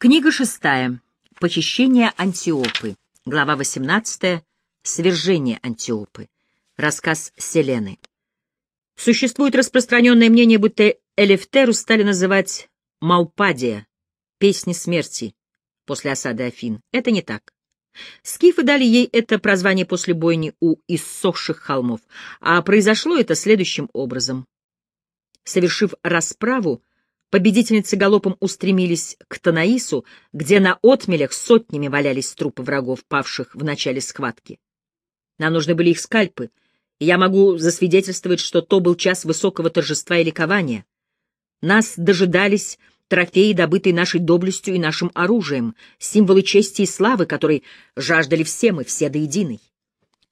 Книга шестая. Похищение Антиопы. Глава 18. Свержение Антиопы. Рассказ Селены. Существует распространенное мнение, будто Элефтеру стали называть Малпадия, песни смерти, после осады Афин. Это не так. Скифы дали ей это прозвание после бойни у иссохших холмов, а произошло это следующим образом. Совершив расправу, победительницы галопом устремились к Танаису, где на отмелях сотнями валялись трупы врагов, павших в начале схватки. Нам нужны были их скальпы, и я могу засвидетельствовать, что то был час высокого торжества и ликования. Нас дожидались трофеи, добытые нашей доблестью и нашим оружием, символы чести и славы, которой жаждали все мы, все до единой.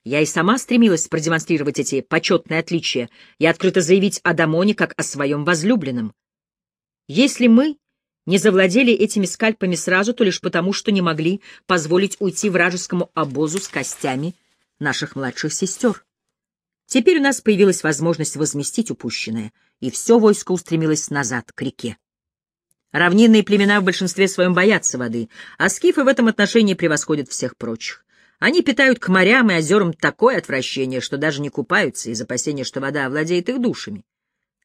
Я и сама стремилась продемонстрировать эти почетные отличия и открыто заявить о Дамоне как о своем возлюбленном. Если мы не завладели этими скальпами сразу, то лишь потому, что не могли позволить уйти вражескому обозу с костями наших младших сестер. Теперь у нас появилась возможность возместить упущенное, и все войско устремилось назад, к реке. Равнинные племена в большинстве своем боятся воды, а скифы в этом отношении превосходят всех прочих. Они питают к морям и озерам такое отвращение, что даже не купаются из опасения, что вода овладеет их душами.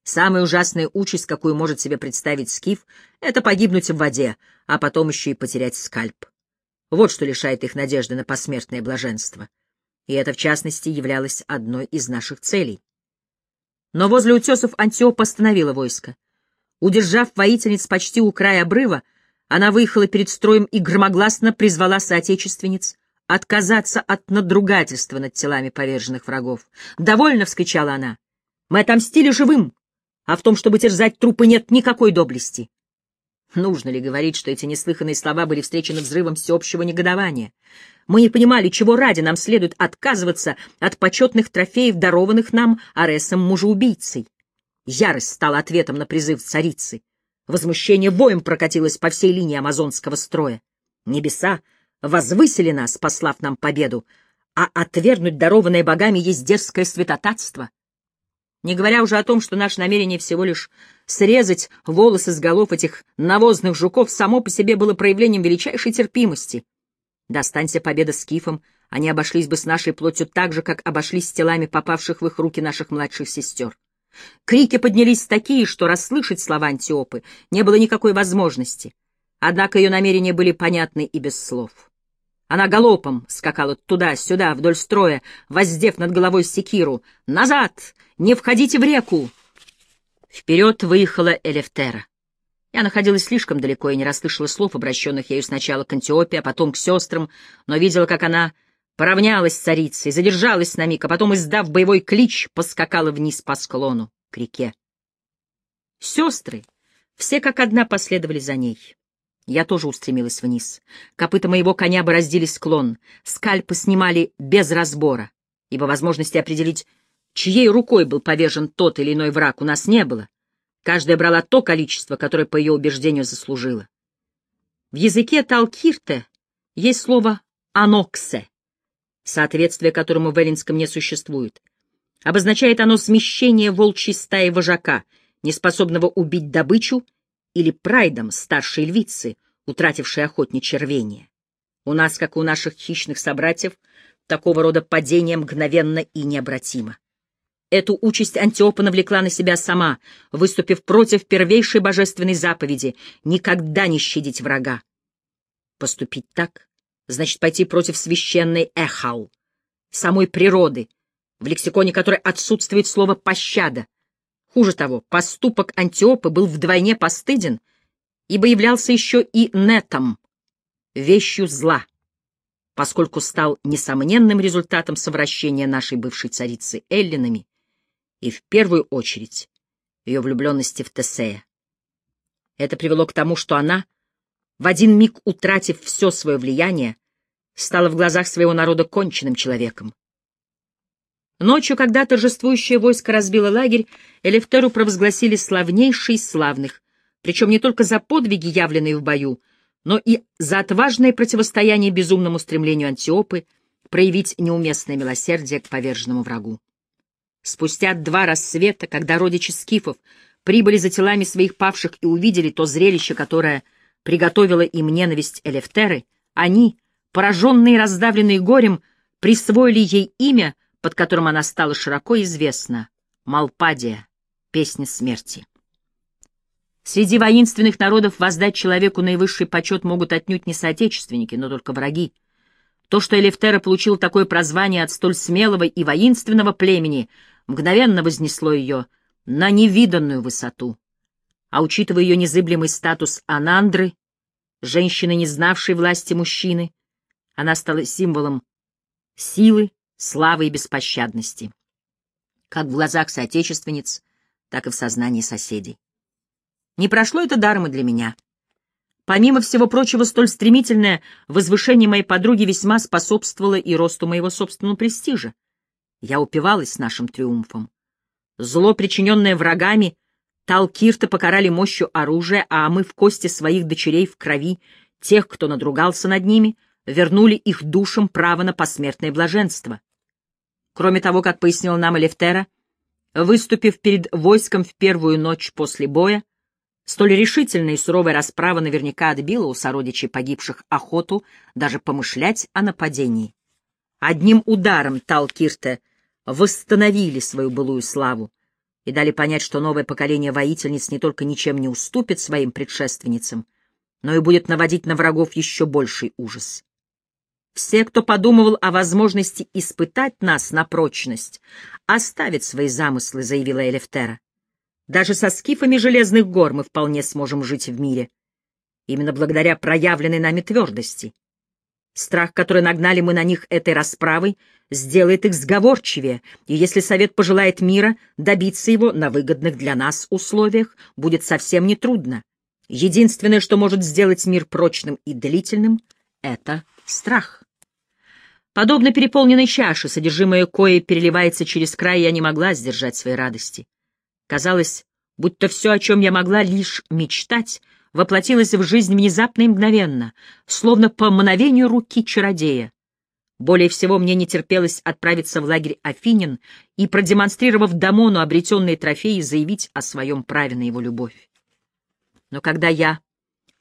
Самая ужасная участь, какую может себе представить скиф, это погибнуть в воде, а потом еще и потерять скальп. Вот что лишает их надежды на посмертное блаженство. И это, в частности, являлось одной из наших целей. Но возле утесов Антиоп остановила войско. Удержав воительниц почти у края обрыва, она выехала перед строем и громогласно призвала соотечественниц отказаться от надругательства над телами поверженных врагов. «Довольно!» — вскричала она. «Мы отомстили живым, а в том, чтобы терзать трупы, нет никакой доблести». Нужно ли говорить, что эти неслыханные слова были встречены взрывом всеобщего негодования? Мы не понимали, чего ради нам следует отказываться от почетных трофеев, дарованных нам Аресом-мужеубийцей. Ярость стала ответом на призыв царицы. Возмущение воем прокатилось по всей линии амазонского строя. Небеса возвысили нас, послав нам победу, а отвергнуть дарованное богами есть дерзкое святотатство. Не говоря уже о том, что наше намерение всего лишь срезать волосы с голов этих навозных жуков само по себе было проявлением величайшей терпимости. Достанься победа скифам, они обошлись бы с нашей плотью так же, как обошлись с телами попавших в их руки наших младших сестер. Крики поднялись такие, что расслышать слова Антиопы не было никакой возможности. Однако ее намерения были понятны и без слов. Она галопом скакала туда-сюда, вдоль строя, воздев над головой секиру. «Назад! Не входите в реку!» Вперед выехала Элефтера. Я находилась слишком далеко и не расслышала слов, обращенных ею сначала к Антиопе, а потом к сестрам, но видела, как она поравнялась с царицей, задержалась на миг, а потом, издав боевой клич, поскакала вниз по склону, к реке. Сестры все как одна последовали за ней. Я тоже устремилась вниз. Копыта моего коня бороздили склон, скальпы снимали без разбора, ибо возможности определить, чьей рукой был повержен тот или иной враг, у нас не было. Каждая брала то количество, которое, по ее убеждению, заслужила. В языке Талкирте есть слово «аноксе», соответствие которому в эллинском не существует. Обозначает оно смещение волчьей стаи вожака, неспособного убить добычу или прайдом старшей львицы, утратившей охотничье рвение. У нас, как и у наших хищных собратьев, такого рода падение мгновенно и необратимо. Эту участь Антиопа навлекла на себя сама, выступив против первейшей божественной заповеди — никогда не щадить врага. Поступить так значит пойти против священной эхал, самой природы, в лексиконе которой отсутствует слово «пощада», Хуже того, поступок Антиопы был вдвойне постыден, ибо являлся еще и нетом, вещью зла, поскольку стал несомненным результатом совращения нашей бывшей царицы Эллинами и, в первую очередь, ее влюбленности в Тесея. Это привело к тому, что она, в один миг утратив все свое влияние, стала в глазах своего народа конченным человеком. Ночью, когда торжествующее войско разбило лагерь, Элефтеру провозгласили славнейший из славных, причем не только за подвиги, явленные в бою, но и за отважное противостояние безумному стремлению Антиопы проявить неуместное милосердие к поверженному врагу. Спустя два рассвета, когда родичи скифов прибыли за телами своих павших и увидели то зрелище, которое приготовила им ненависть Элефтеры, они, пораженные и раздавленные горем, присвоили ей имя, под которым она стала широко известна — Малпадия, песня смерти. Среди воинственных народов воздать человеку наивысший почет могут отнюдь не соотечественники, но только враги. То, что Элефтера получил такое прозвание от столь смелого и воинственного племени, мгновенно вознесло ее на невиданную высоту. А учитывая ее незыблемый статус Анандры, женщины, не знавшей власти мужчины, она стала символом силы, славы и беспощадности, как в глазах соотечественниц, так и в сознании соседей. Не прошло это даром и для меня. Помимо всего прочего, столь стремительное возвышение моей подруги весьма способствовало и росту моего собственного престижа. Я упивалась нашим триумфом. Зло, причиненное врагами, Талкирта покарали мощью оружия, а мы в кости своих дочерей в крови, тех, кто надругался над ними, вернули их душам право на посмертное блаженство. Кроме того, как пояснил нам Элефтера, выступив перед войском в первую ночь после боя, столь решительная и суровая расправа наверняка отбила у сородичей погибших охоту даже помышлять о нападении. Одним ударом Талкирта восстановили свою былую славу, и дали понять, что новое поколение воительниц не только ничем не уступит своим предшественницам, но и будет наводить на врагов еще больший ужас. Все, кто подумывал о возможности испытать нас на прочность, оставят свои замыслы, заявила Элефтера. Даже со скифами железных гор мы вполне сможем жить в мире. Именно благодаря проявленной нами твердости. Страх, который нагнали мы на них этой расправой, сделает их сговорчивее, и если Совет пожелает мира, добиться его на выгодных для нас условиях будет совсем нетрудно. Единственное, что может сделать мир прочным и длительным, — это страх. Подобно переполненной чаше, содержимое кое переливается через край, я не могла сдержать своей радости. Казалось, будто все, о чем я могла лишь мечтать, воплотилось в жизнь внезапно и мгновенно, словно по мановению руки чародея. Более всего мне не терпелось отправиться в лагерь Афинин и, продемонстрировав Дамону обретенные трофеи, заявить о своем праве на его любовь. Но когда я,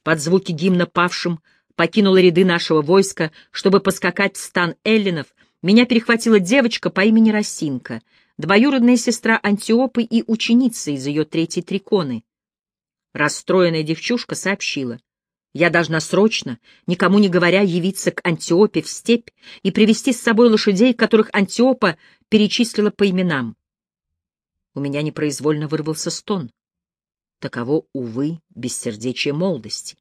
под звуки гимна павшим, покинула ряды нашего войска, чтобы поскакать в стан эллинов, меня перехватила девочка по имени Росинка, двоюродная сестра Антиопы и ученица из ее третьей триконы. Расстроенная девчушка сообщила. Я должна срочно, никому не говоря, явиться к Антиопе в степь и привести с собой лошадей, которых Антиопа перечислила по именам. У меня непроизвольно вырвался стон. Таково, увы, бессердечие молодости.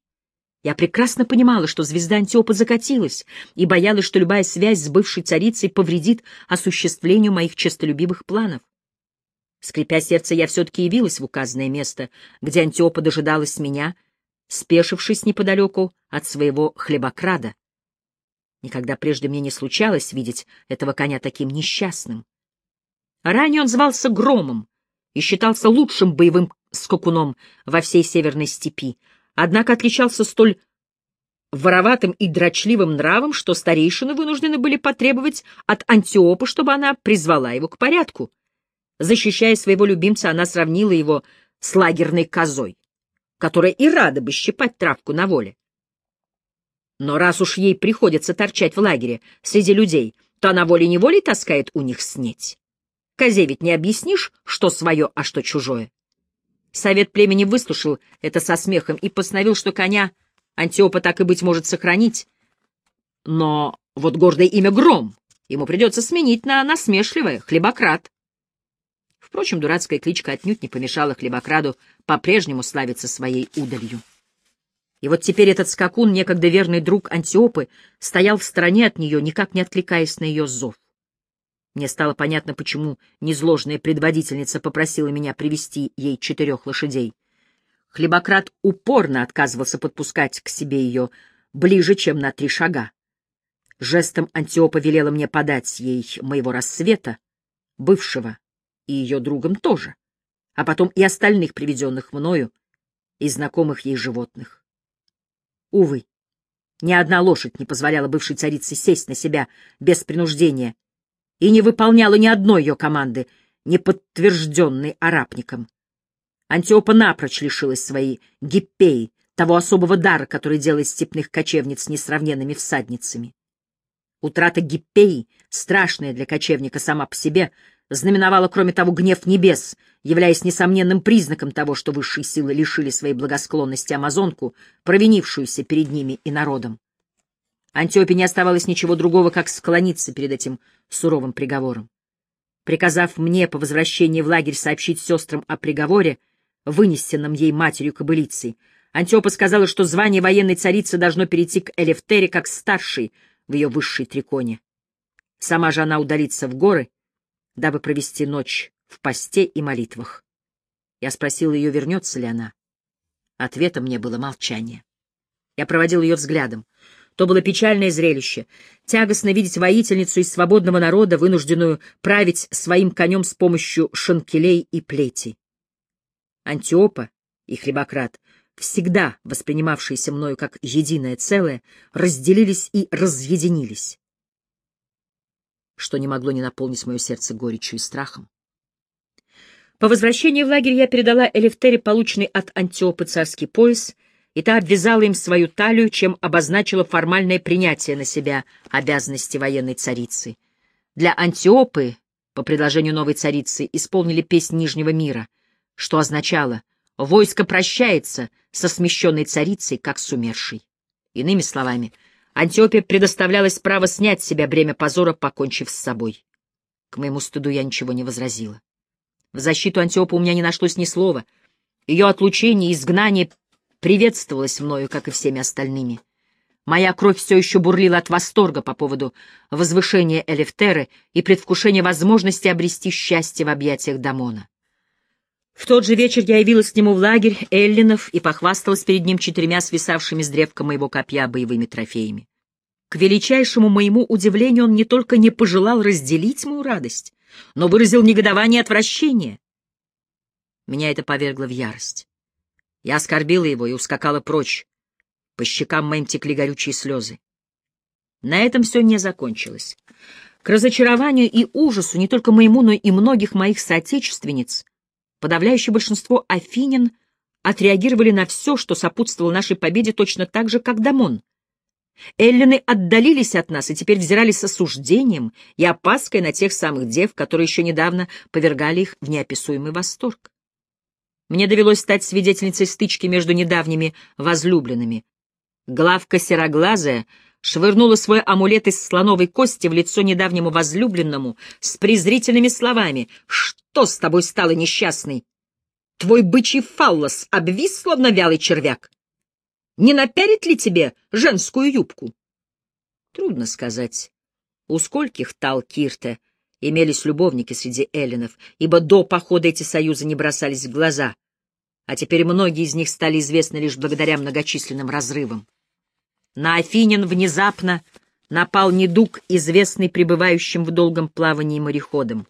Я прекрасно понимала, что звезда Антиопа закатилась, и боялась, что любая связь с бывшей царицей повредит осуществлению моих честолюбивых планов. Скрипя сердце, я все-таки явилась в указанное место, где Антиопа дожидалась меня — спешившись неподалеку от своего хлебокрада. Никогда прежде мне не случалось видеть этого коня таким несчастным. Ранее он звался Громом и считался лучшим боевым скакуном во всей северной степи, однако отличался столь вороватым и дрочливым нравом, что старейшины вынуждены были потребовать от Антиопы, чтобы она призвала его к порядку. Защищая своего любимца, она сравнила его с лагерной козой которая и рада бы щипать травку на воле. Но раз уж ей приходится торчать в лагере среди людей, то она волей-неволей таскает у них снеть. Козе ведь не объяснишь, что свое, а что чужое. Совет племени выслушал это со смехом и постановил, что коня Антиопа так и быть может сохранить. Но вот гордое имя Гром ему придется сменить на насмешливое Хлебократ. Впрочем, дурацкая кличка отнюдь не помешала Хлебокраду по-прежнему славиться своей удалью. И вот теперь этот скакун, некогда верный друг Антиопы, стоял в стороне от нее, никак не откликаясь на ее зов. Мне стало понятно, почему незложная предводительница попросила меня привести ей четырех лошадей. Хлебократ упорно отказывался подпускать к себе ее ближе, чем на три шага. Жестом Антиопа велела мне подать ей моего рассвета, бывшего и ее другом тоже, а потом и остальных приведенных мною и знакомых ей животных. Увы, ни одна лошадь не позволяла бывшей царице сесть на себя без принуждения и не выполняла ни одной ее команды, не подтвержденной арабником. Антиопа напрочь лишилась своей гиппеи, того особого дара, который делает степных кочевниц несравненными всадницами. Утрата Гиппеи, страшная для кочевника сама по себе, знаменовала, кроме того, гнев небес, являясь несомненным признаком того, что высшие силы лишили своей благосклонности Амазонку, провинившуюся перед ними и народом. Антиопе не оставалось ничего другого, как склониться перед этим суровым приговором. Приказав мне по возвращении в лагерь сообщить сестрам о приговоре, вынесенном ей матерью-кобылицей, Антиопа сказала, что звание военной царицы должно перейти к Элефтере как старшей в ее высшей триконе. Сама же она удалится в горы, дабы провести ночь в посте и молитвах. Я спросил ее, вернется ли она. Ответом мне было молчание. Я проводил ее взглядом. То было печальное зрелище. Тягостно видеть воительницу из свободного народа, вынужденную править своим конем с помощью шанкелей и плетей. Антиопа и Хлебократ, всегда воспринимавшиеся мною как единое целое, разделились и разъединились, что не могло не наполнить мое сердце горечью и страхом. По возвращении в лагерь я передала Элефтере полученный от Антиопы царский пояс, и та обвязала им свою талию, чем обозначила формальное принятие на себя обязанности военной царицы. Для Антиопы, по предложению новой царицы, исполнили песнь Нижнего мира, что означало «войско прощается со смещенной царицей, как с умершей». Иными словами, Антиопе предоставлялось право снять с себя бремя позора, покончив с собой. К моему стыду я ничего не возразила. В защиту Антиопа у меня не нашлось ни слова. Ее отлучение и изгнание приветствовалось мною, как и всеми остальными. Моя кровь все еще бурлила от восторга по поводу возвышения Элефтеры и предвкушения возможности обрести счастье в объятиях Дамона. В тот же вечер я явилась к нему в лагерь Эллинов и похвасталась перед ним четырьмя свисавшими с древка моего копья боевыми трофеями. К величайшему моему удивлению он не только не пожелал разделить мою радость, но выразил негодование и отвращение. Меня это повергло в ярость. Я оскорбила его и ускакала прочь. По щекам моим текли горючие слезы. На этом все не закончилось. К разочарованию и ужасу не только моему, но и многих моих соотечественниц, подавляющее большинство афинин отреагировали на все, что сопутствовало нашей победе точно так же, как Дамон. Эллины отдалились от нас и теперь взирали с осуждением и опаской на тех самых дев, которые еще недавно повергали их в неописуемый восторг. Мне довелось стать свидетельницей стычки между недавними возлюбленными. Главка сероглазая швырнула свой амулет из слоновой кости в лицо недавнему возлюбленному с презрительными словами «Что с тобой стало, несчастный? Твой бычий фаллос обвис, словно вялый червяк. Не напярит ли тебе женскую юбку? Трудно сказать. У скольких тал Кирте имелись любовники среди эллинов, ибо до похода эти союзы не бросались в глаза, а теперь многие из них стали известны лишь благодаря многочисленным разрывам. На Афинин внезапно напал недуг, известный пребывающим в долгом плавании мореходам.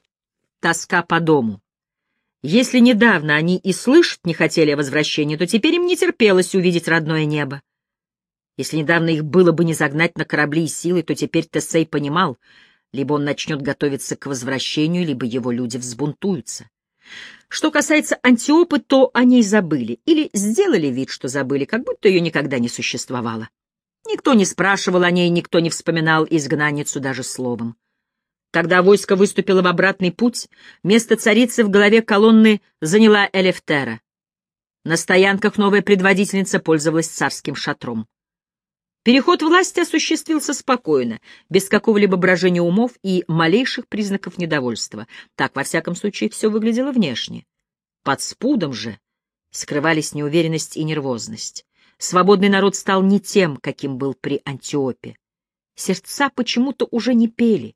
Тоска по дому. Если недавно они и слышать не хотели о возвращении, то теперь им не терпелось увидеть родное небо. Если недавно их было бы не загнать на корабли и силой, то теперь Тесей понимал, либо он начнет готовиться к возвращению, либо его люди взбунтуются. Что касается Антиопы, то о ней забыли, или сделали вид, что забыли, как будто ее никогда не существовало. Никто не спрашивал о ней, никто не вспоминал изгнанницу даже словом. Когда войско выступило в обратный путь, место царицы в голове колонны заняла Элефтера. На стоянках новая предводительница пользовалась царским шатром. Переход власти осуществился спокойно, без какого-либо брожения умов и малейших признаков недовольства. Так, во всяком случае, все выглядело внешне. Под спудом же скрывались неуверенность и нервозность. Свободный народ стал не тем, каким был при Антиопе. Сердца почему-то уже не пели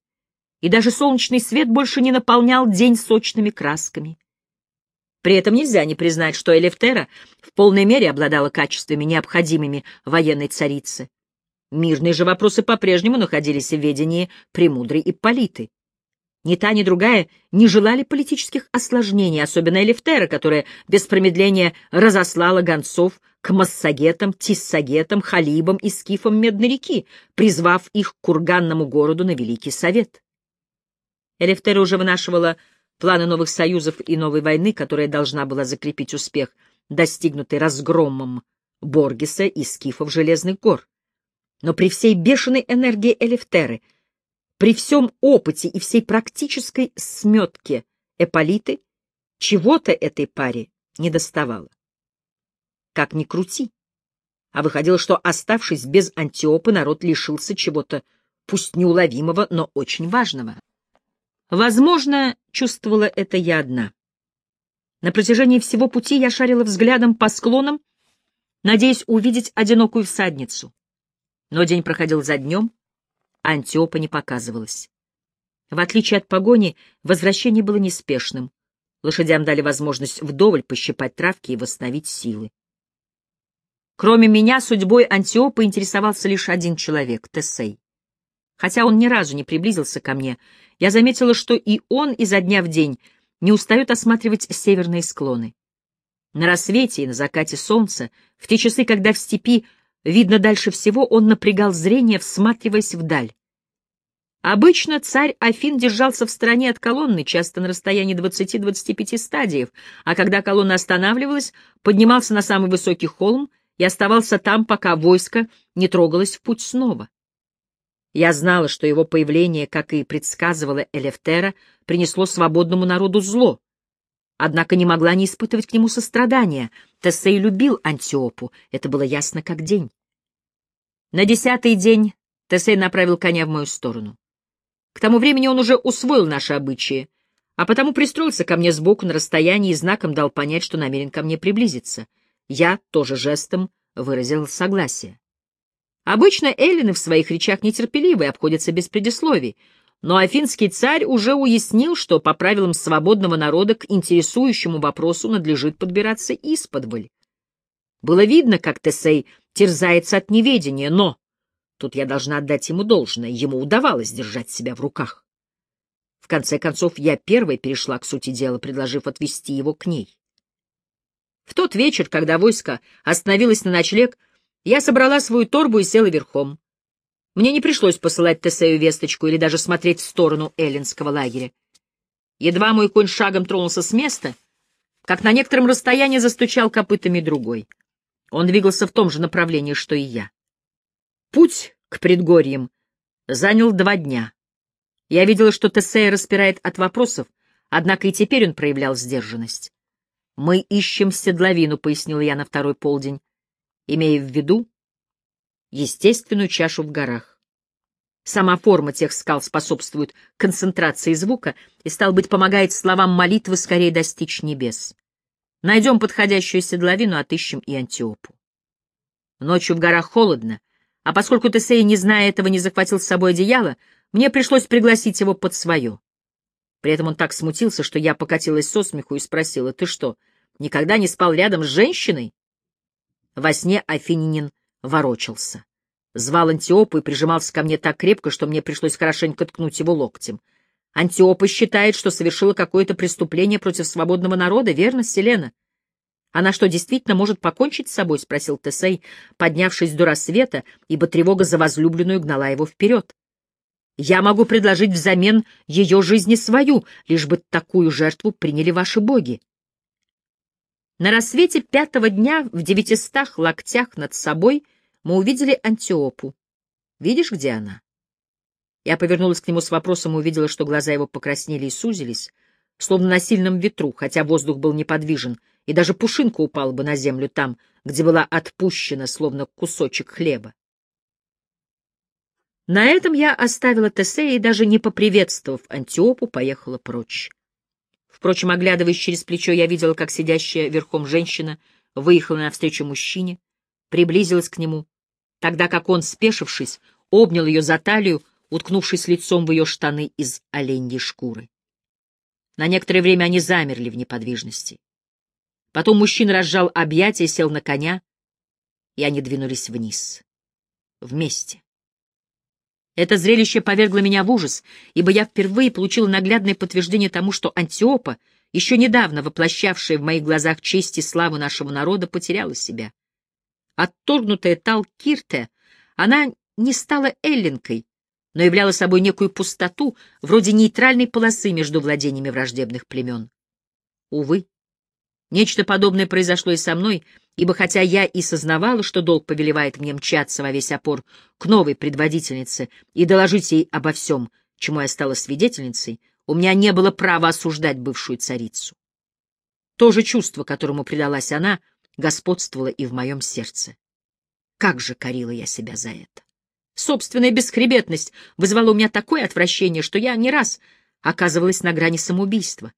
и даже солнечный свет больше не наполнял день сочными красками. При этом нельзя не признать, что Элефтера в полной мере обладала качествами, необходимыми военной царице. Мирные же вопросы по-прежнему находились в ведении премудрой Ипполиты. Ни та, ни другая не желали политических осложнений, особенно Элефтера, которая без промедления разослала гонцов к массагетам, тиссагетам, халибам и скифам Медной реки, призвав их к курганному городу на Великий Совет. Элефтера уже вынашивала планы новых союзов и новой войны, которая должна была закрепить успех, достигнутый разгромом Боргеса и скифов Железных гор. Но при всей бешеной энергии Элефтеры, при всем опыте и всей практической сметке Эполиты, чего-то этой паре не доставало. Как ни крути. А выходило, что, оставшись без Антиопы, народ лишился чего-то, пусть неуловимого, но очень важного. Возможно, чувствовала это я одна. На протяжении всего пути я шарила взглядом по склонам, надеясь увидеть одинокую всадницу. Но день проходил за днем, а Антиопа не показывалась. В отличие от погони, возвращение было неспешным. Лошадям дали возможность вдоволь пощипать травки и восстановить силы. Кроме меня, судьбой Антиопы интересовался лишь один человек — Тесей. Хотя он ни разу не приблизился ко мне, я заметила, что и он изо дня в день не устает осматривать северные склоны. На рассвете и на закате солнца, в те часы, когда в степи видно дальше всего, он напрягал зрение, всматриваясь вдаль. Обычно царь Афин держался в стороне от колонны, часто на расстоянии 20-25 стадиев, а когда колонна останавливалась, поднимался на самый высокий холм и оставался там, пока войско не трогалось в путь снова. Я знала, что его появление, как и предсказывала Элефтера, принесло свободному народу зло. Однако не могла не испытывать к нему сострадания. Тесей любил Антиопу, это было ясно как день. На десятый день Тесей направил коня в мою сторону. К тому времени он уже усвоил наши обычаи, а потому пристроился ко мне сбоку на расстоянии и знаком дал понять, что намерен ко мне приблизиться. Я тоже жестом выразил согласие. Обычно эллины в своих речах нетерпеливы и обходятся без предисловий, но афинский царь уже уяснил, что по правилам свободного народа к интересующему вопросу надлежит подбираться исподволь. Было видно, как Тесей терзается от неведения, но Тут я должна отдать ему должное, ему удавалось держать себя в руках. В конце концов, я первой перешла к сути дела, предложив отвести его к ней. В тот вечер, когда войско остановилось на ночлег, я собрала свою торбу и села верхом. Мне не пришлось посылать Тесею весточку или даже смотреть в сторону эллинского лагеря. Едва мой конь шагом тронулся с места, как на некотором расстоянии застучал копытами другой. Он двигался в том же направлении, что и я. Путь к предгорьям занял два дня. Я видела, что Тесея распирает от вопросов, однако и теперь он проявлял сдержанность. «Мы ищем седловину», — пояснил я на второй полдень, имея в виду естественную чашу в горах. Сама форма тех скал способствует концентрации звука и, стал быть, помогает словам молитвы скорее достичь небес. Найдем подходящую седловину, отыщем и Антиопу. Ночью в горах холодно, а поскольку Тесей, не зная этого, не захватил с собой одеяло, мне пришлось пригласить его под свое. При этом он так смутился, что я покатилась со смеху и спросила, «Ты что, никогда не спал рядом с женщиной?» Во сне Афининин ворочался. Звал Антиопу и прижимался ко мне так крепко, что мне пришлось хорошенько ткнуть его локтем. Антиопа считает, что совершила какое-то преступление против свободного народа, верно, Селена? Она что, действительно может покончить с собой? — спросил Тесей, поднявшись до рассвета, ибо тревога за возлюбленную гнала его вперед. Я могу предложить взамен ее жизни свою, лишь бы такую жертву приняли ваши боги. На рассвете пятого дня в девятистах локтях над собой мы увидели Антиопу. Видишь, где она? Я повернулась к нему с вопросом и увидела, что глаза его покраснели и сузились, словно на сильном ветру, хотя воздух был неподвижен — и даже пушинка упала бы на землю там, где была отпущена, словно кусочек хлеба. На этом я оставила Тесея и, даже не поприветствовав Антиопу, поехала прочь. Впрочем, оглядываясь через плечо, я видела, как сидящая верхом женщина выехала навстречу мужчине, приблизилась к нему, тогда как он, спешившись, обнял ее за талию, уткнувшись лицом в ее штаны из оленьей шкуры. На некоторое время они замерли в неподвижности. Потом мужчина разжал объятия, сел на коня, и они двинулись вниз. Вместе. Это зрелище повергло меня в ужас, ибо я впервые получил наглядное подтверждение тому, что Антиопа, еще недавно воплощавшая в моих глазах честь и славу нашего народа, потеряла себя. Отторгнутая Талкирте, она не стала эллинкой, но являла собой некую пустоту, вроде нейтральной полосы между владениями враждебных племен. Увы, Нечто подобное произошло и со мной, ибо хотя я и сознавала, что долг повелевает мне мчаться во весь опор к новой предводительнице и доложить ей обо всем, чему я стала свидетельницей, у меня не было права осуждать бывшую царицу. То же чувство, которому предалась она, господствовало и в моем сердце. Как же корила я себя за это! Собственная бесхребетность вызвала у меня такое отвращение, что я не раз оказывалась на грани самоубийства.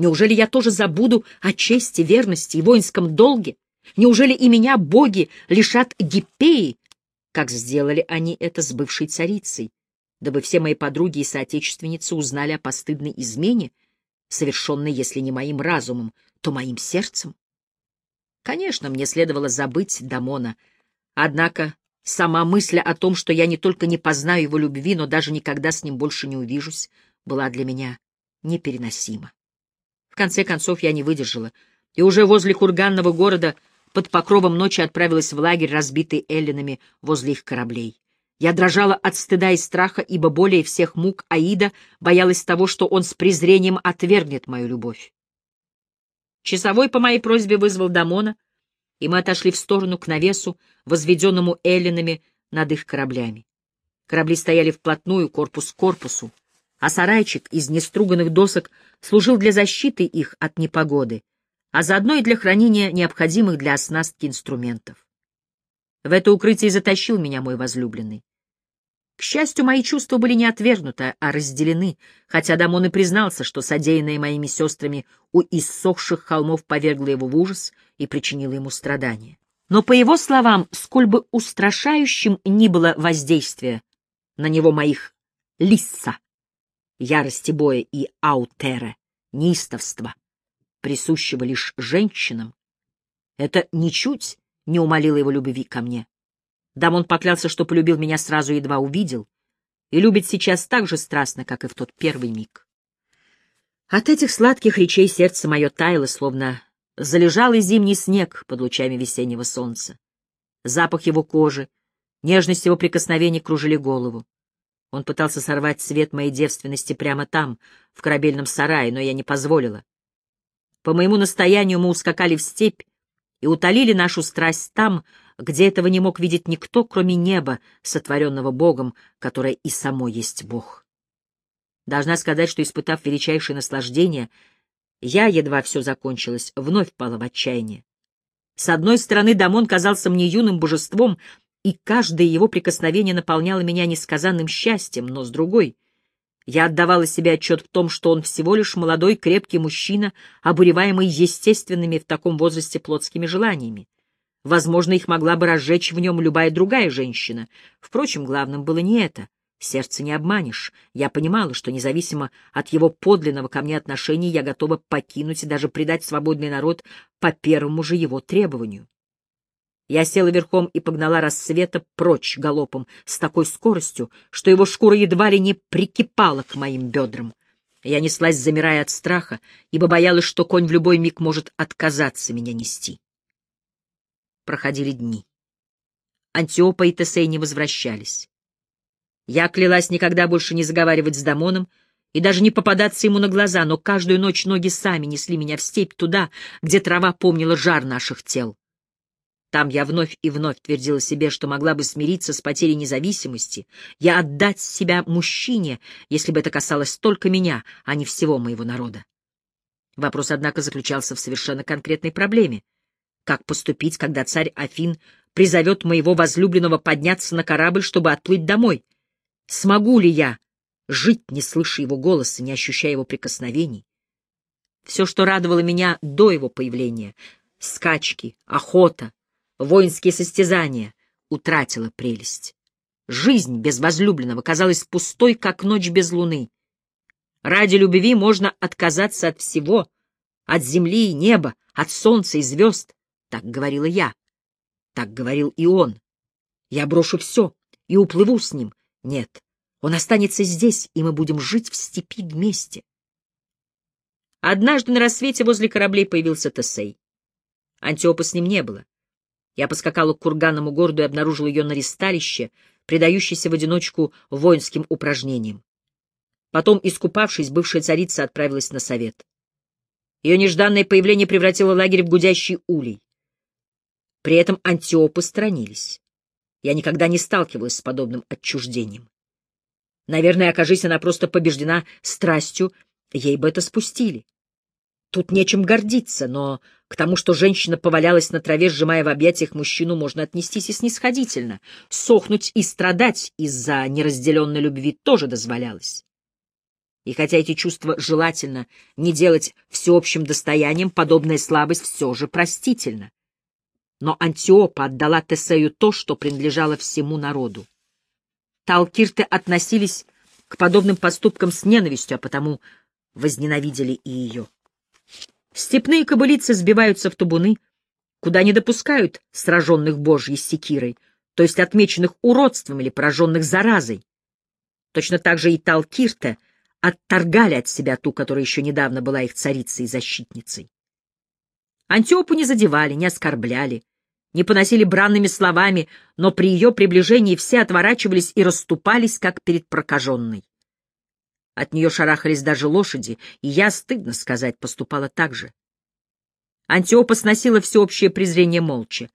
Неужели я тоже забуду о чести, верности и воинском долге? Неужели и меня боги лишат Гиппеи, как сделали они это с бывшей царицей, дабы все мои подруги и соотечественницы узнали о постыдной измене, совершенной, если не моим разумом, то моим сердцем? Конечно, мне следовало забыть Дамона, однако сама мысль о том, что я не только не познаю его любви, но даже никогда с ним больше не увижусь, была для меня непереносима. В конце концов я не выдержала, и уже возле курганного города под покровом ночи отправилась в лагерь, разбитый эллинами возле их кораблей. Я дрожала от стыда и страха, ибо более всех мук Аида боялась того, что он с презрением отвергнет мою любовь. Часовой по моей просьбе вызвал Дамона, и мы отошли в сторону к навесу, возведенному эллинами над их кораблями. Корабли стояли вплотную, корпус к корпусу а сарайчик из неструганных досок служил для защиты их от непогоды, а заодно и для хранения необходимых для оснастки инструментов. В это укрытие затащил меня мой возлюбленный. К счастью, мои чувства были не отвергнуты, а разделены, хотя Дамон и признался, что содеянное моими сестрами у иссохших холмов повергло его в ужас и причинило ему страдания. Но, по его словам, сколь бы устрашающим ни было воздействие на него моих лисса, ярости боя и аутере, неистовства, присущего лишь женщинам, это ничуть не умолило его любви ко мне. Дамон поклялся, что полюбил меня сразу едва увидел, и любит сейчас так же страстно, как и в тот первый миг. От этих сладких речей сердце мое таяло, словно залежалый зимний снег под лучами весеннего солнца. Запах его кожи, нежность его прикосновений кружили голову. Он пытался сорвать цвет моей девственности прямо там, в корабельном сарае, но я не позволила. По моему настоянию мы ускакали в степь и утолили нашу страсть там, где этого не мог видеть никто, кроме неба, сотворенного Богом, которое и само есть Бог. Должна сказать, что, испытав величайшее наслаждение, я, едва все закончилось, вновь пала в отчаяние. С одной стороны, Дамон казался мне юным божеством, и каждое его прикосновение наполняло меня несказанным счастьем, но с другой я отдавала себе отчет в том, что он всего лишь молодой крепкий мужчина, обуреваемый естественными в таком возрасте плотскими желаниями. Возможно, их могла бы разжечь в нем любая другая женщина. Впрочем, главным было не это. Сердце не обманешь. Я понимала, что независимо от его подлинного ко мне отношения, я готова покинуть и даже предать свободный народ по первому же его требованию. Я села верхом и погнала рассвета прочь галопом с такой скоростью, что его шкура едва ли не прикипала к моим бедрам. Я неслась, замирая от страха, ибо боялась, что конь в любой миг может отказаться меня нести. Проходили дни. Антиопа и Тесей не возвращались. Я клялась никогда больше не заговаривать с Дамоном и даже не попадаться ему на глаза, но каждую ночь ноги сами несли меня в степь туда, где трава помнила жар наших тел. Там я вновь и вновь твердила себе, что могла бы смириться с потерей независимости, я отдать себя мужчине, если бы это касалось только меня, а не всего моего народа. Вопрос, однако, заключался в совершенно конкретной проблеме. Как поступить, когда царь Афин призовет моего возлюбленного подняться на корабль, чтобы отплыть домой? Смогу ли я жить, не слыша его голоса, не ощущая его прикосновений? Все, что радовало меня до его появления — скачки, охота, воинские состязания, утратила прелесть. Жизнь без возлюбленного казалась пустой, как ночь без луны. Ради любви можно отказаться от всего, от земли и неба, от солнца и звезд. Так говорила я. Так говорил и он. Я брошу все и уплыву с ним. Нет, он останется здесь, и мы будем жить в степи вместе. Однажды на рассвете возле кораблей появился Тесей. Антиопа с ним не было. Я поскакала к курганному городу и обнаружила ее на ристалище, предающейся в одиночку воинским упражнениям. Потом, искупавшись, бывшая царица отправилась на совет. Ее нежданное появление превратило лагерь в гудящий улей. При этом антиопы сторонились. Я никогда не сталкивалась с подобным отчуждением. Наверное, окажись она просто побеждена страстью, ей бы это спустили. Тут нечем гордиться, но к тому, что женщина повалялась на траве, сжимая в объятиях мужчину, можно отнестись и снисходительно. Сохнуть и страдать из-за неразделенной любви тоже дозволялось. И хотя эти чувства желательно не делать всеобщим достоянием, подобная слабость все же простительна. Но Антиопа отдала Тесею то, что принадлежало всему народу. Талкирты относились к подобным поступкам с ненавистью, а потому возненавидели и ее. Степные кобылицы сбиваются в табуны, куда не допускают сраженных божьей секирой, то есть отмеченных уродством или пораженных заразой. Точно так же и Талкирта отторгали от себя ту, которая еще недавно была их царицей и защитницей. Антиопу не задевали, не оскорбляли, не поносили бранными словами, но при ее приближении все отворачивались и расступались, как перед прокаженной. От нее шарахались даже лошади, и я, стыдно сказать, поступала так же. Антиопа сносила всеобщее презрение молча.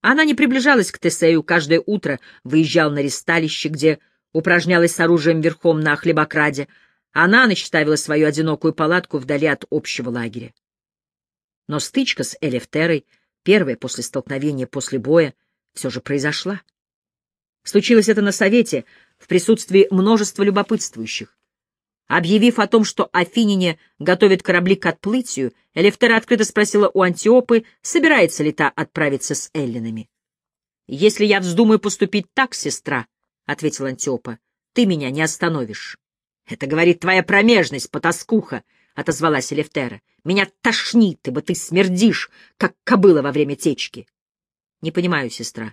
Она не приближалась к Тесею, каждое утро выезжал на ристалище, где упражнялась с оружием верхом на хлебокраде, а на ночь ставила свою одинокую палатку вдали от общего лагеря. Но стычка с Элефтерой — первая после столкновения, после боя, все же произошла. Случилось это на совете, в присутствии множества любопытствующих. Объявив о том, что Афинине готовят корабли к отплытию, Элефтера открыто спросила у Антиопы, собирается ли та отправиться с эллинами. «Если я вздумаю поступить так, сестра», — ответила Антиопа, — «ты меня не остановишь». «Это, говорит, твоя промежность, потаскуха», — отозвалась Элефтера. — Меня тошнит, ибо ты смердишь, как кобыла во время течки. — Не понимаю, сестра.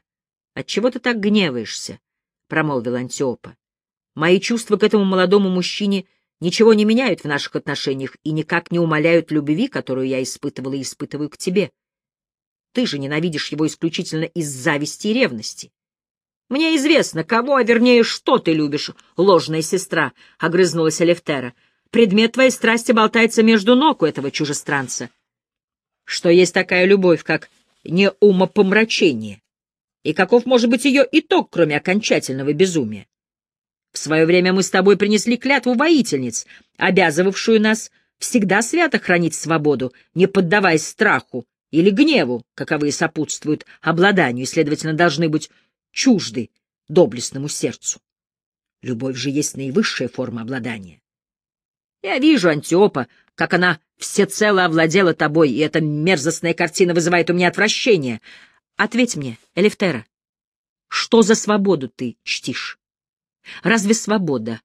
Отчего ты так гневаешься? — промолвил Антиопа. — Мои чувства к этому молодому мужчине ничего не меняют в наших отношениях и никак не умаляют любви, которую я испытывала и испытываю к тебе. Ты же ненавидишь его исключительно из зависти и ревности. Мне известно, кого, а вернее, что ты любишь, ложная сестра, — огрызнулась Алефтера. — Предмет твоей страсти болтается между ног у этого чужестранца. Что есть такая любовь, как неумопомрачение? И каков может быть ее итог, кроме окончательного безумия? Свое время мы с тобой принесли клятву воительниц, обязывавшую нас всегда свято хранить свободу, не поддаваясь страху или гневу, каковые сопутствуют обладанию и, следовательно, должны быть чужды доблестному сердцу. Любовь же есть наивысшая форма обладания. Я вижу, Антиопа, как она всецело овладела тобой, и эта мерзостная картина вызывает у меня отвращение. Ответь мне, Элефтера, что за свободу ты чтишь? Разве свобода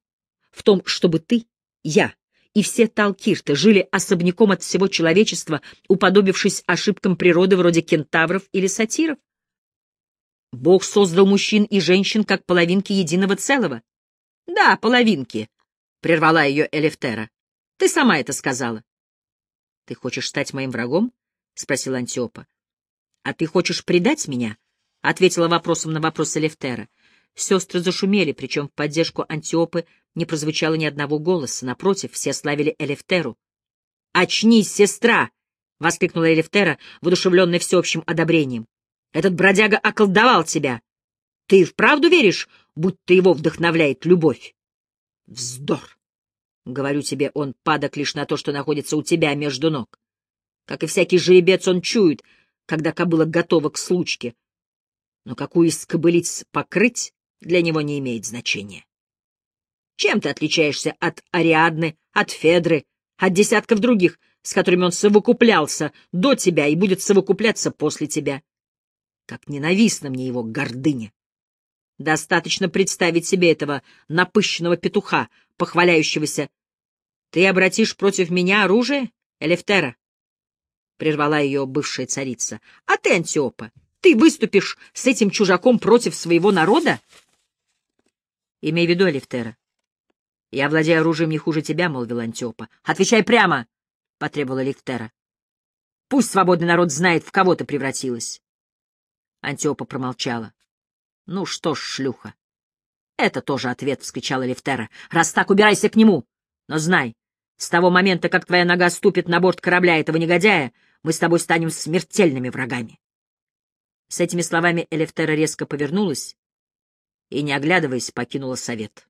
в том, чтобы ты, я и все талкирты жили особняком от всего человечества, уподобившись ошибкам природы вроде кентавров или сатиров? Бог создал мужчин и женщин как половинки единого целого. Да, половинки, прервала ее Элефтера. — Ты сама это сказала. — Ты хочешь стать моим врагом? — спросила Антиопа. — А ты хочешь предать меня? — ответила вопросом на вопрос Элефтера. Сестры зашумели, причем в поддержку Антиопы не прозвучало ни одного голоса. Напротив, все славили Элефтеру. — Очнись, сестра! — воскликнула Элефтера, воодушевленная всеобщим одобрением. — Этот бродяга околдовал тебя. Ты вправду веришь, будто его вдохновляет любовь? Вздор! Говорю тебе, он падок лишь на то, что находится у тебя между ног. Как и всякий жеребец, он чует, когда кобыла готова к случке. Но какую из кобылиц покрыть, для него не имеет значения. Чем ты отличаешься от Ариадны, от Федры, от десятков других, с которыми он совокуплялся до тебя и будет совокупляться после тебя? Как ненавистна мне его гордыня! Достаточно представить себе этого напыщенного петуха, похваляющегося. «Ты обратишь против меня оружие, Элефтера?» — прервала ее бывшая царица. «А ты, Антиопа, ты выступишь с этим чужаком против своего народа?» «Имей в виду, Элефтера, я владею оружием не хуже тебя», — молвил Антиопа. «Отвечай прямо!» — потребовала Элефтера. «Пусть свободный народ знает, в кого ты превратилась». Антиопа промолчала. Ну что ж, шлюха. Это тоже ответ, — вскричала Левтера. Раз так, убирайся к нему. Но знай, С того момента, как твоя нога ступит на борт корабля этого негодяя, мы с тобой станем смертельными врагами. С этими словами Элефтера резко повернулась и, не оглядываясь, покинула совет.